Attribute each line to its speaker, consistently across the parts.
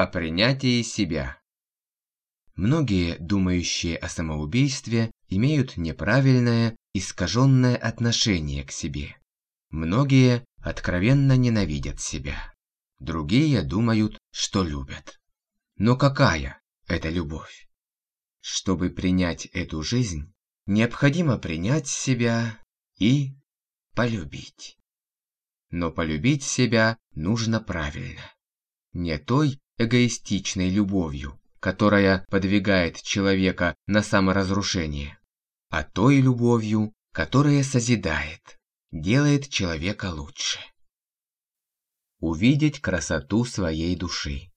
Speaker 1: О принятии себя. Многие, думающие о самоубийстве, имеют неправильное, искаженное отношение к себе. Многие откровенно ненавидят себя. Другие думают, что любят. Но какая это любовь? Чтобы принять эту жизнь, необходимо принять себя и полюбить. Но полюбить себя нужно правильно. Не той эгоистичной любовью, которая подвигает человека на саморазрушение, а той любовью, которая созидает, делает человека лучше. Увидеть красоту своей души.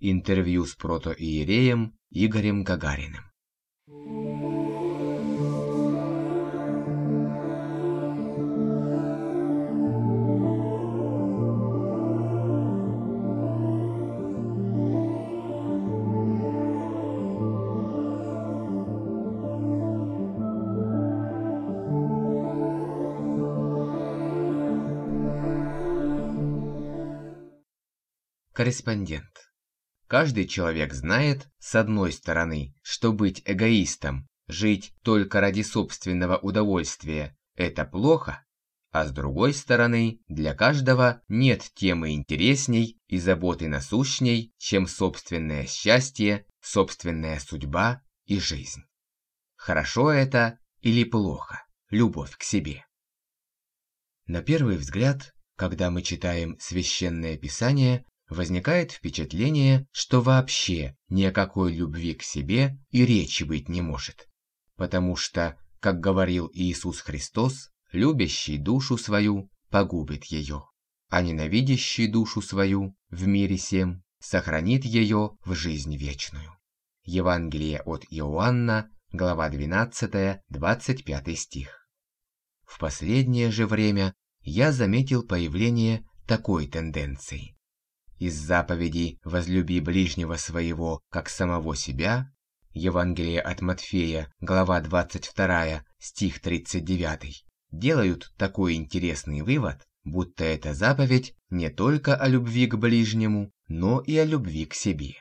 Speaker 1: Интервью с протоиереем Игорем Гагариным. Корреспондент. Каждый человек знает, с одной стороны, что быть эгоистом, жить только ради собственного удовольствия – это плохо, а с другой стороны, для каждого нет темы интересней и заботы насущней, чем собственное счастье, собственная судьба и жизнь. Хорошо это или плохо, любовь к себе? На первый взгляд, когда мы читаем Священное Писание, возникает впечатление, что вообще ни о какой любви к себе и речи быть не может. Потому что, как говорил Иисус Христос, любящий душу свою погубит ее, а ненавидящий душу свою в мире сем сохранит ее в жизнь вечную. Евангелие от Иоанна, глава 12, 25 стих. В последнее же время я заметил появление такой тенденции из заповеди «возлюби ближнего своего, как самого себя» Евангелие от Матфея, глава 22, стих 39, делают такой интересный вывод, будто эта заповедь не только о любви к ближнему, но и о любви к себе.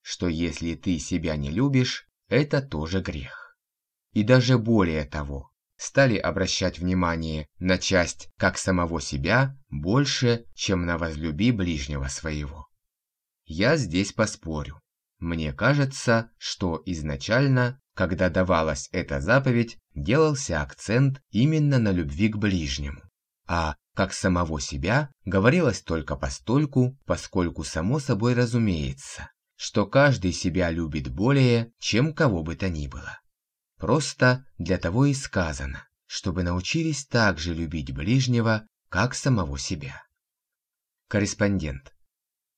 Speaker 1: Что если ты себя не любишь, это тоже грех. И даже более того, стали обращать внимание на часть как самого себя больше, чем на возлюби ближнего своего. Я здесь поспорю. Мне кажется, что изначально, когда давалась эта заповедь, делался акцент именно на любви к ближнему, а как самого себя говорилось только постольку, поскольку само собой разумеется, что каждый себя любит более, чем кого бы то ни было. Просто для того и сказано, чтобы научились так же любить ближнего, как самого себя. Корреспондент.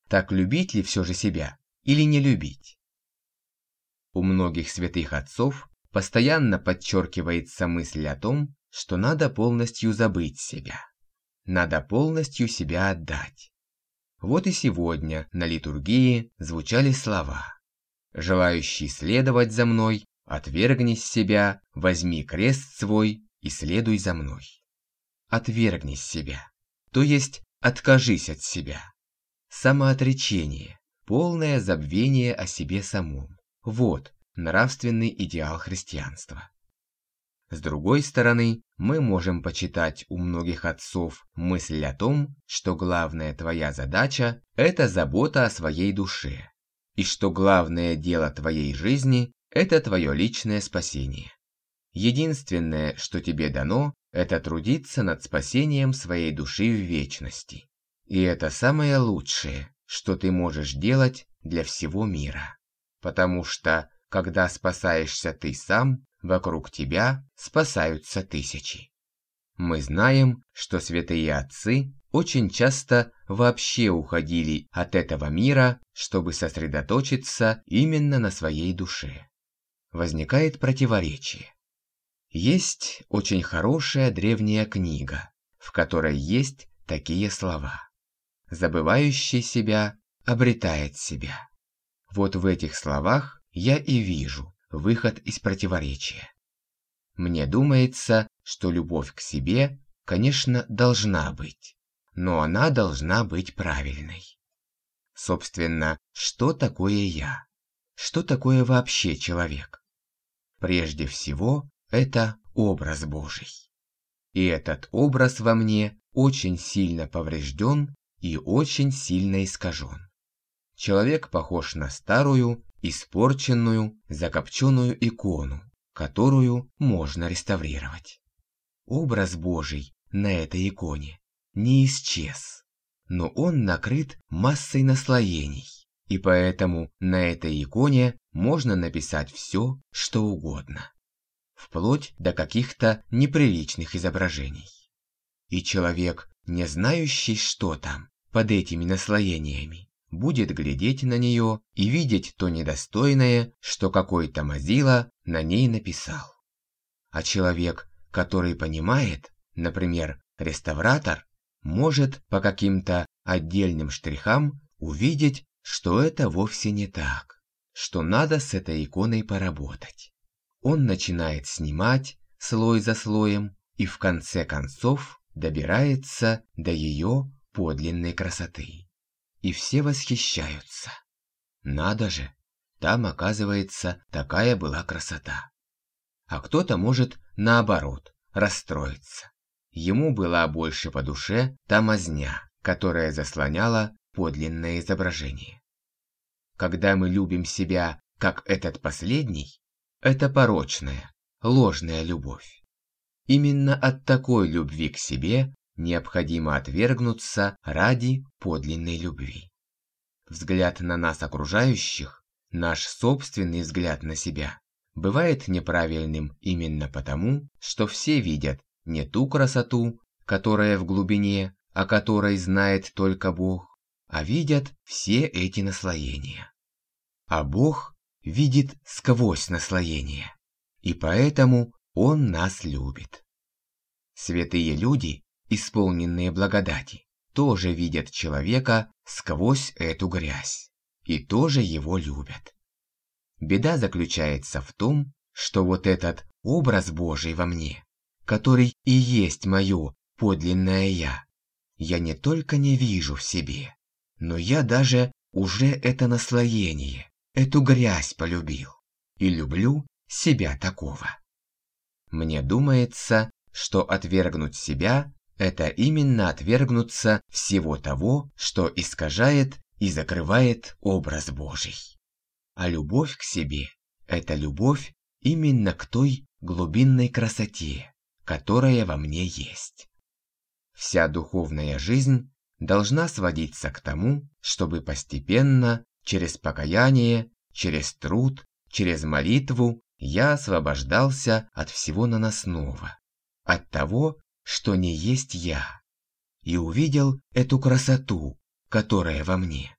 Speaker 1: Так любить ли все же себя или не любить? У многих святых отцов постоянно подчеркивается мысль о том, что надо полностью забыть себя. Надо полностью себя отдать. Вот и сегодня на литургии звучали слова «Желающий следовать за мной, Отвергни себя, возьми крест свой и следуй за мной. Отвергни себя, то есть откажись от себя. Самоотречение, полное забвение о себе самом. Вот нравственный идеал христианства. С другой стороны, мы можем почитать у многих отцов мысль о том, что главная твоя задача – это забота о своей душе, и что главное дело твоей жизни это твое личное спасение. Единственное, что тебе дано, это трудиться над спасением своей души в вечности. И это самое лучшее, что ты можешь делать для всего мира. Потому что, когда спасаешься ты сам, вокруг тебя спасаются тысячи. Мы знаем, что святые отцы очень часто вообще уходили от этого мира, чтобы сосредоточиться именно на своей душе возникает противоречие. Есть очень хорошая древняя книга, в которой есть такие слова. Забывающий себя обретает себя. Вот в этих словах я и вижу выход из противоречия. Мне думается, что любовь к себе, конечно, должна быть, но она должна быть правильной. Собственно, что такое я? Что такое вообще человек? Прежде всего, это образ Божий. И этот образ во мне очень сильно поврежден и очень сильно искажен. Человек похож на старую, испорченную, закопченную икону, которую можно реставрировать. Образ Божий на этой иконе не исчез, но он накрыт массой наслоений, и поэтому на этой иконе можно написать все, что угодно, вплоть до каких-то неприличных изображений. И человек, не знающий, что там, под этими наслоениями, будет глядеть на нее и видеть то недостойное, что какой-то мазила на ней написал. А человек, который понимает, например, реставратор, может по каким-то отдельным штрихам увидеть, что это вовсе не так, что надо с этой иконой поработать. Он начинает снимать слой за слоем и в конце концов добирается до ее подлинной красоты. И все восхищаются. Надо же, там, оказывается, такая была красота. А кто-то может, наоборот, расстроиться. Ему была больше по душе та мазня, которая заслоняла подлинное изображение. Когда мы любим себя, как этот последний, это порочная, ложная любовь. Именно от такой любви к себе необходимо отвергнуться ради подлинной любви. Взгляд на нас окружающих, наш собственный взгляд на себя, бывает неправильным именно потому, что все видят не ту красоту, которая в глубине, о которой знает только Бог, а видят все эти наслоения. А Бог видит сквозь наслоения, и поэтому Он нас любит. Святые люди исполненные благодати, тоже видят человека сквозь эту грязь и тоже его любят. Беда заключается в том, что вот этот образ Божий во мне, который и есть мое подлинное «я», я не только не вижу в себе, но я даже уже это наслоение, эту грязь полюбил и люблю себя такого. Мне думается, что отвергнуть себя это именно отвергнуться всего того, что искажает и закрывает образ Божий. А любовь к себе – это любовь именно к той глубинной красоте, которая во мне есть. Вся духовная жизнь должна сводиться к тому, чтобы постепенно, через покаяние, через труд, через молитву, я освобождался от всего наносного, от того, что не есть я, и увидел эту красоту, которая во мне.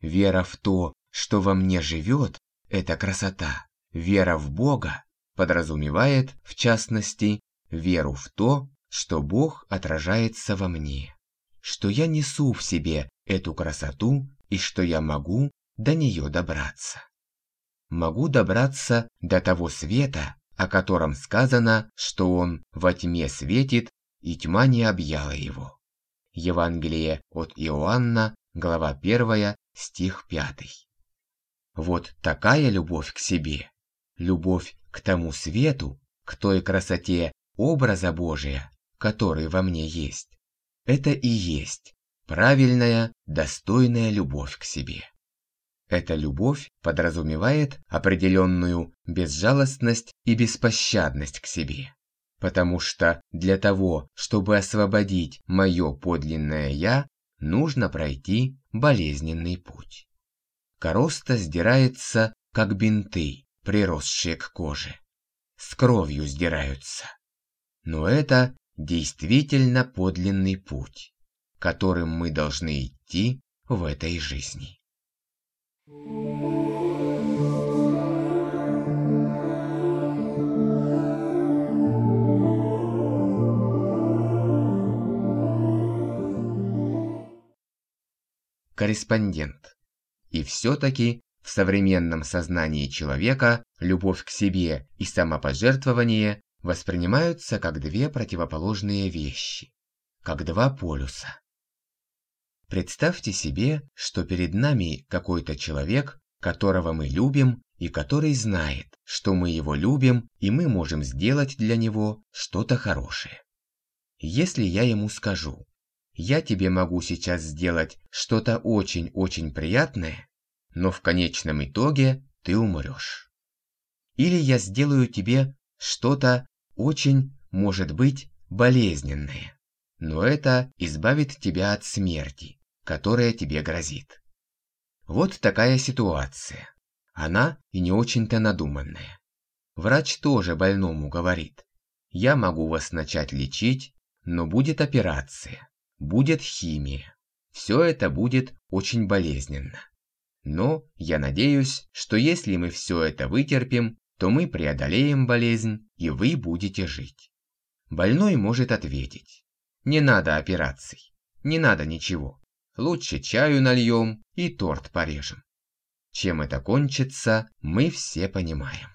Speaker 1: Вера в то, что во мне живет эта красота, вера в Бога, подразумевает, в частности, веру в то, что Бог отражается во мне, что я несу в себе эту красоту и что я могу до нее добраться. Могу добраться до того света, о котором сказано, что он во тьме светит, и тьма не объяла его. Евангелие от Иоанна, глава 1, стих 5. Вот такая любовь к себе, любовь к тому свету, к той красоте образа Божия, который во мне есть, это и есть правильная, достойная любовь к себе. Эта любовь подразумевает определенную безжалостность и беспощадность к себе. Потому что для того, чтобы освободить мое подлинное «я», нужно пройти болезненный путь. Короста сдирается, как бинты, приросшие к коже. С кровью сдираются. Но это действительно подлинный путь, которым мы должны идти в этой жизни. Корреспондент. И все-таки в современном сознании человека любовь к себе и самопожертвование воспринимаются как две противоположные вещи, как два полюса. Представьте себе, что перед нами какой-то человек, которого мы любим и который знает, что мы его любим и мы можем сделать для него что-то хорошее. Если я ему скажу, я тебе могу сейчас сделать что-то очень-очень приятное, но в конечном итоге ты умрешь. Или я сделаю тебе что-то очень, может быть, болезненное, но это избавит тебя от смерти, которая тебе грозит. Вот такая ситуация. Она и не очень-то надуманная. Врач тоже больному говорит, я могу вас начать лечить, но будет операция, будет химия. Все это будет очень болезненно. Но я надеюсь, что если мы все это вытерпим, то мы преодолеем болезнь, и вы будете жить. Больной может ответить. Не надо операций, не надо ничего. Лучше чаю нальем и торт порежем. Чем это кончится, мы все понимаем.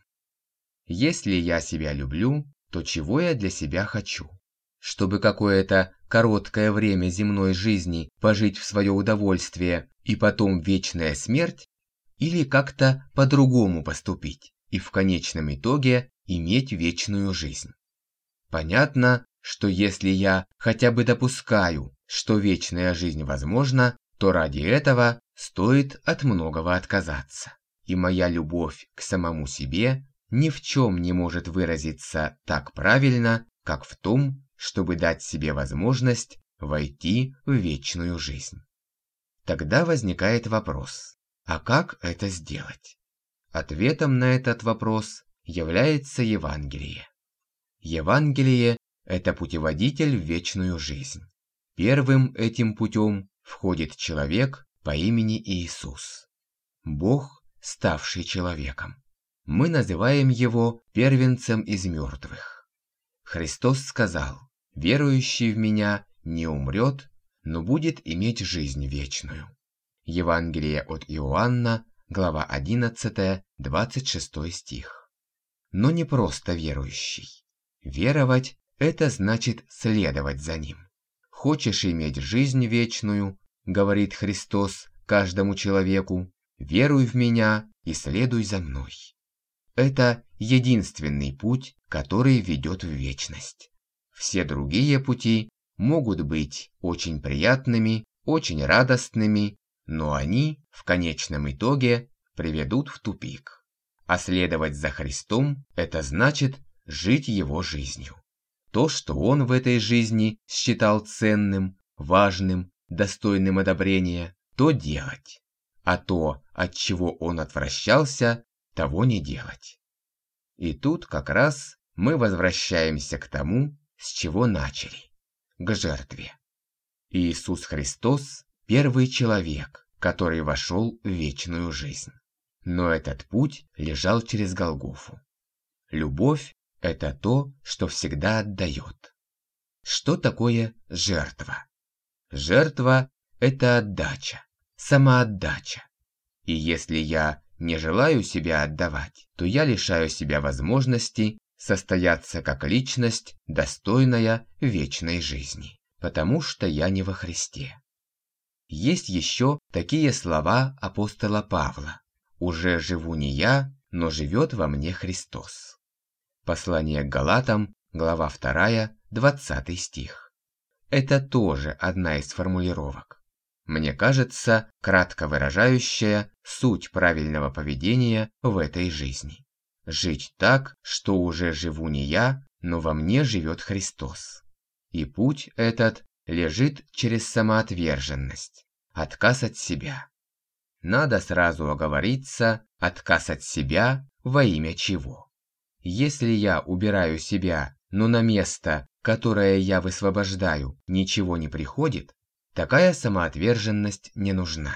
Speaker 1: Если я себя люблю, то чего я для себя хочу? Чтобы какое-то короткое время земной жизни пожить в свое удовольствие и потом вечная смерть? Или как-то по-другому поступить и в конечном итоге иметь вечную жизнь? Понятно, что если я хотя бы допускаю, что вечная жизнь возможна, то ради этого стоит от многого отказаться. И моя любовь к самому себе ни в чем не может выразиться так правильно, как в том, чтобы дать себе возможность войти в вечную жизнь. Тогда возникает вопрос, а как это сделать? Ответом на этот вопрос является Евангелие. Евангелие – это путеводитель в вечную жизнь. Первым этим путем входит человек по имени Иисус. Бог, ставший человеком. Мы называем его первенцем из мертвых. Христос сказал, верующий в меня не умрет, но будет иметь жизнь вечную. Евангелие от Иоанна, глава 11, 26 стих. Но не просто верующий. Веровать – это значит следовать за ним. Хочешь иметь жизнь вечную, говорит Христос каждому человеку, веруй в меня и следуй за мной. Это единственный путь, который ведет в вечность. Все другие пути могут быть очень приятными, очень радостными, но они в конечном итоге приведут в тупик. А следовать за Христом – это значит жить Его жизнью. То, что Он в этой жизни считал ценным, важным, достойным одобрения, то делать. А то, от чего Он отвращался, того не делать. И тут как раз мы возвращаемся к тому, с чего начали к жертве. Иисус Христос – первый человек, который вошел в вечную жизнь. Но этот путь лежал через Голгофу. Любовь – это то, что всегда отдает. Что такое жертва? Жертва – это отдача, самоотдача. И если я не желаю себя отдавать, то я лишаю себя возможности состояться как личность, достойная вечной жизни, потому что я не во Христе. Есть еще такие слова апостола Павла. «Уже живу не я, но живет во мне Христос». Послание к Галатам, глава 2, 20 стих. Это тоже одна из формулировок. Мне кажется, кратко выражающая суть правильного поведения в этой жизни. Жить так, что уже живу не я, но во мне живет Христос. И путь этот лежит через самоотверженность, отказ от себя. Надо сразу оговориться, отказ от себя во имя чего. Если я убираю себя, но на место, которое я высвобождаю, ничего не приходит, такая самоотверженность не нужна.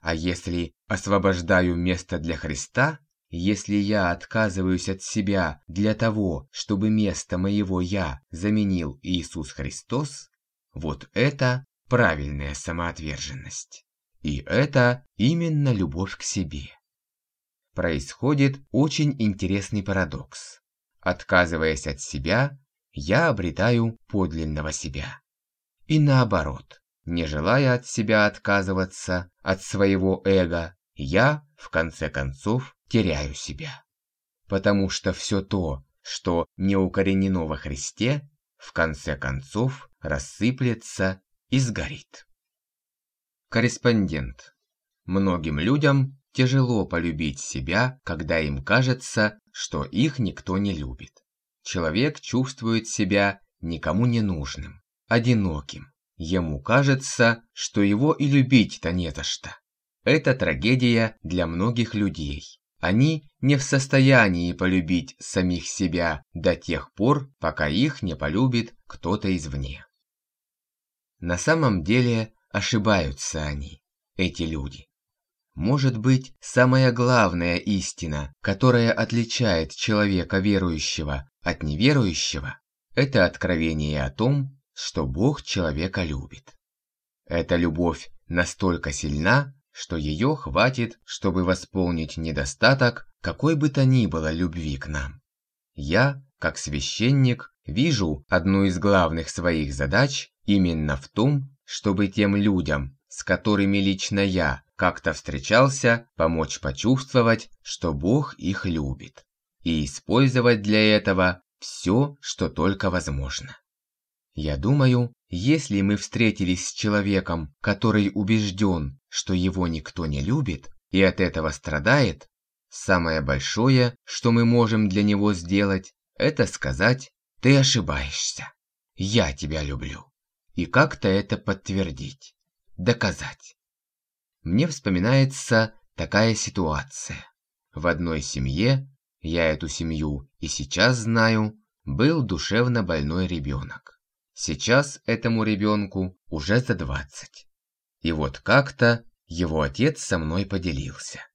Speaker 1: А если освобождаю место для Христа, если я отказываюсь от себя для того, чтобы место моего «я» заменил Иисус Христос, вот это правильная самоотверженность. И это именно любовь к себе. Происходит очень интересный парадокс. Отказываясь от себя, я обретаю подлинного себя. И наоборот, не желая от себя отказываться, от своего эго, я, в конце концов, теряю себя. Потому что все то, что не укоренено во Христе, в конце концов рассыплется и сгорит. Корреспондент. Многим людям тяжело полюбить себя, когда им кажется, что их никто не любит. Человек чувствует себя никому не нужным, одиноким. Ему кажется, что его и любить-то не за что. Это трагедия для многих людей. Они не в состоянии полюбить самих себя до тех пор, пока их не полюбит кто-то извне. На самом деле ошибаются они, эти люди. Может быть, самая главная истина, которая отличает человека верующего от неверующего, это откровение о том, что Бог человека любит. Эта любовь настолько сильна, что ее хватит, чтобы восполнить недостаток какой бы то ни было любви к нам. Я, как священник, вижу одну из главных своих задач именно в том, чтобы тем людям, с которыми лично я как-то встречался, помочь почувствовать, что Бог их любит, и использовать для этого все, что только возможно. Я думаю, если мы встретились с человеком, который убежден, что его никто не любит и от этого страдает, самое большое, что мы можем для него сделать, это сказать «ты ошибаешься, я тебя люблю» и как-то это подтвердить, доказать. Мне вспоминается такая ситуация. В одной семье, я эту семью и сейчас знаю, был душевно больной ребенок. Сейчас этому ребенку уже за 20. И вот как-то его отец со мной поделился.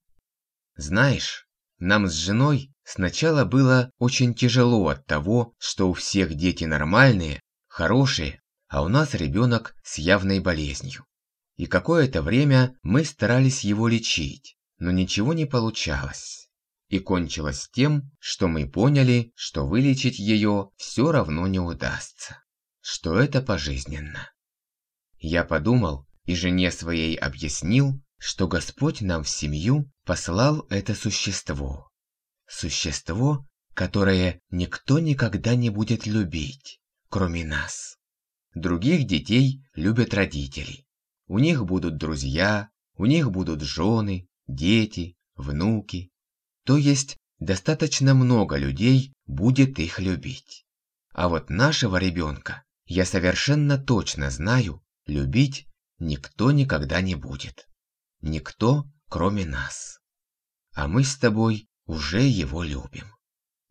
Speaker 1: Знаешь, нам с женой сначала было очень тяжело от того, что у всех дети нормальные, хорошие, а у нас ребенок с явной болезнью. И какое-то время мы старались его лечить, но ничего не получалось. И кончилось тем, что мы поняли, что вылечить ее все равно не удастся что это пожизненно. Я подумал и жене своей объяснил, что Господь нам в семью послал это существо. Существо, которое никто никогда не будет любить, кроме нас. Других детей любят родители. У них будут друзья, у них будут жены, дети, внуки. То есть достаточно много людей будет их любить. А вот нашего ребенка я совершенно точно знаю, любить никто никогда не будет. Никто, кроме нас. А мы с тобой уже его любим.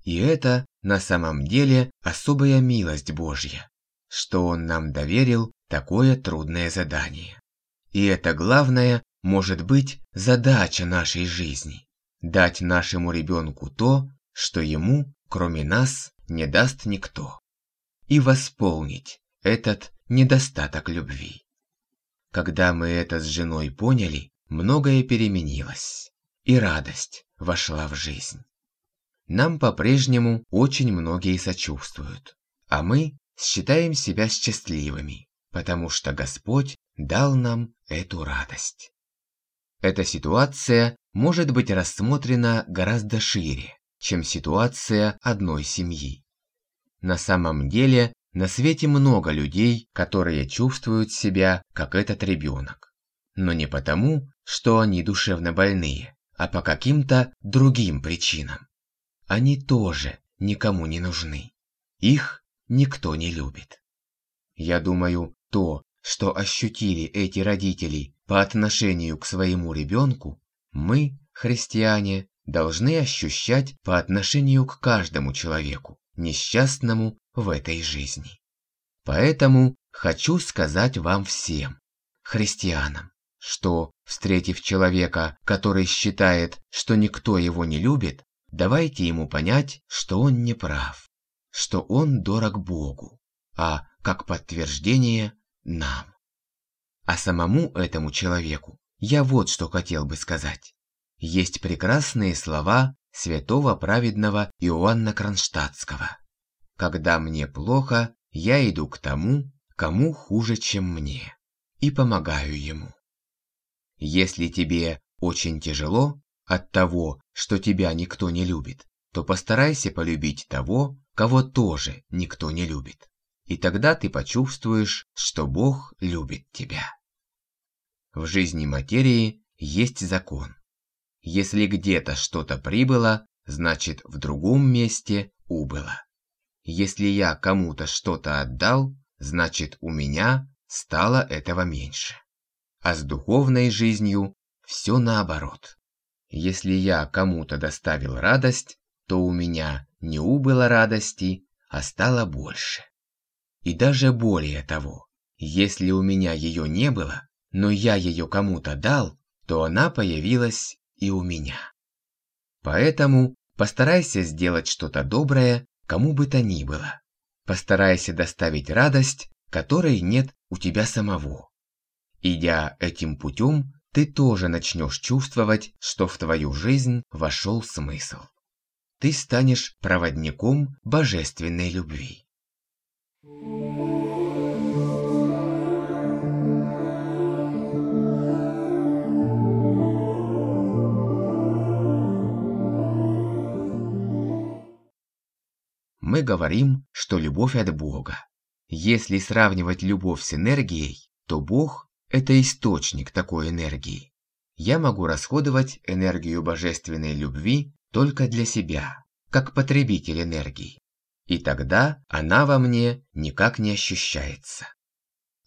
Speaker 1: И это на самом деле особая милость Божья, что Он нам доверил такое трудное задание. И это главное, может быть, задача нашей жизни – дать нашему ребенку то, что ему, кроме нас, не даст никто и восполнить этот недостаток любви. Когда мы это с женой поняли, многое переменилось, и радость вошла в жизнь. Нам по-прежнему очень многие сочувствуют, а мы считаем себя счастливыми, потому что Господь дал нам эту радость. Эта ситуация может быть рассмотрена гораздо шире, чем ситуация одной семьи. На самом деле, на свете много людей, которые чувствуют себя, как этот ребенок. Но не потому, что они душевно больные, а по каким-то другим причинам. Они тоже никому не нужны. Их никто не любит. Я думаю, то, что ощутили эти родители по отношению к своему ребенку, мы, христиане, должны ощущать по отношению к каждому человеку несчастному в этой жизни. Поэтому хочу сказать вам всем, христианам, что, встретив человека, который считает, что никто его не любит, давайте ему понять, что он не прав, что он дорог Богу, а, как подтверждение, нам. А самому этому человеку я вот что хотел бы сказать. Есть прекрасные слова святого праведного Иоанна Кронштадтского. «Когда мне плохо, я иду к тому, кому хуже, чем мне. и помогаю ему. Если тебе очень тяжело от того, что тебя никто не любит, то постарайся полюбить того, кого тоже никто не любит. И тогда ты почувствуешь, что Бог любит тебя. В жизни материи есть закон. Если где-то что-то прибыло, значит в другом месте убыло. Если я кому-то что-то отдал, значит у меня стало этого меньше. А с духовной жизнью все наоборот. Если я кому-то доставил радость, то у меня не убыло радости, а стало больше. И даже более того, если у меня ее не было, но я ее кому-то дал, то она появилась и у меня. Поэтому постарайся сделать что-то доброе, кому бы то ни было. Постарайся доставить радость, которой нет у тебя самого. Идя этим путем, ты тоже начнешь чувствовать, что в твою жизнь вошел смысл. Ты станешь проводником божественной любви. Мы говорим, что любовь от Бога. Если сравнивать любовь с энергией, то Бог – это источник такой энергии. Я могу расходовать энергию божественной любви только для себя, как потребитель энергии. И тогда она во мне никак не ощущается.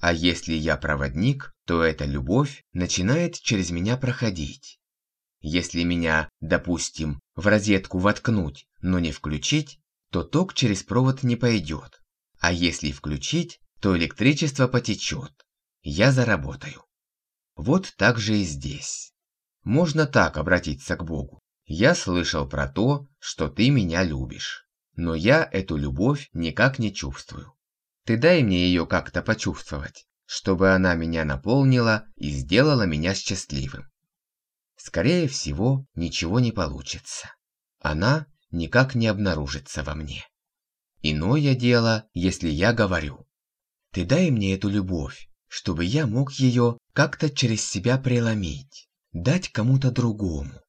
Speaker 1: А если я проводник, то эта любовь начинает через меня проходить. Если меня, допустим, в розетку воткнуть, но не включить, то ток через провод не пойдет. А если включить, то электричество потечет. Я заработаю. Вот так же и здесь. Можно так обратиться к Богу. Я слышал про то, что ты меня любишь. Но я эту любовь никак не чувствую. Ты дай мне ее как-то почувствовать, чтобы она меня наполнила и сделала меня счастливым. Скорее всего, ничего не получится. Она никак не обнаружится во мне. Иное дело, если я говорю, ты дай мне эту любовь, чтобы я мог ее как-то через себя преломить, дать кому-то другому.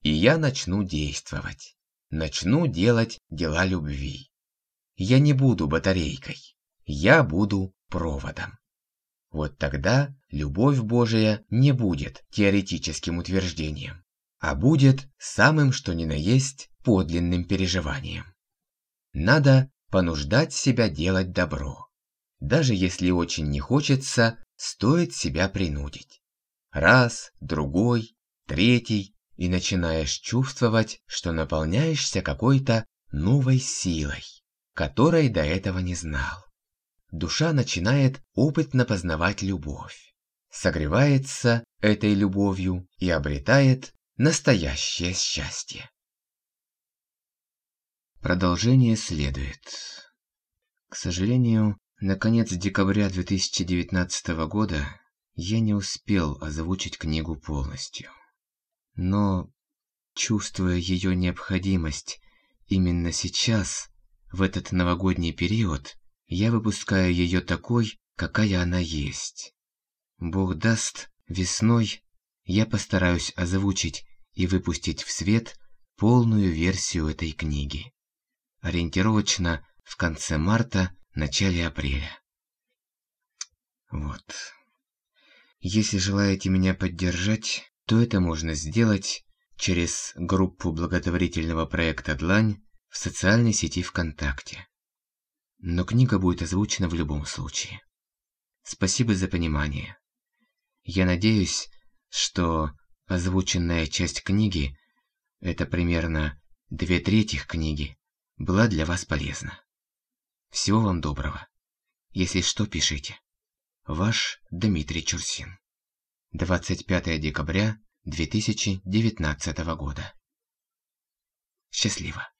Speaker 1: И я начну действовать, начну делать дела любви. Я не буду батарейкой, я буду проводом. Вот тогда любовь Божия не будет теоретическим утверждением, а будет самым что ни на есть подлинным переживанием. Надо понуждать себя делать добро. Даже если очень не хочется, стоит себя принудить. Раз, другой, третий, и начинаешь чувствовать, что наполняешься какой-то новой силой, которой до этого не знал. Душа начинает опытно познавать любовь, согревается этой любовью и обретает настоящее счастье. Продолжение следует. К сожалению, на конец декабря 2019 года я не успел озвучить книгу полностью. Но, чувствуя ее необходимость именно сейчас, в этот новогодний период, я выпускаю ее такой, какая она есть. Бог даст, весной я постараюсь озвучить и выпустить в свет полную версию этой книги ориентировочно в конце марта, начале апреля. Вот. Если желаете меня поддержать, то это можно сделать через группу благотворительного проекта «Длань» в социальной сети ВКонтакте. Но книга будет озвучена в любом случае. Спасибо за понимание. Я надеюсь, что озвученная часть книги – это примерно две трети книги, была для вас полезна. Всего вам доброго. Если что, пишите. Ваш Дмитрий Чурсин. 25 декабря 2019 года. Счастливо.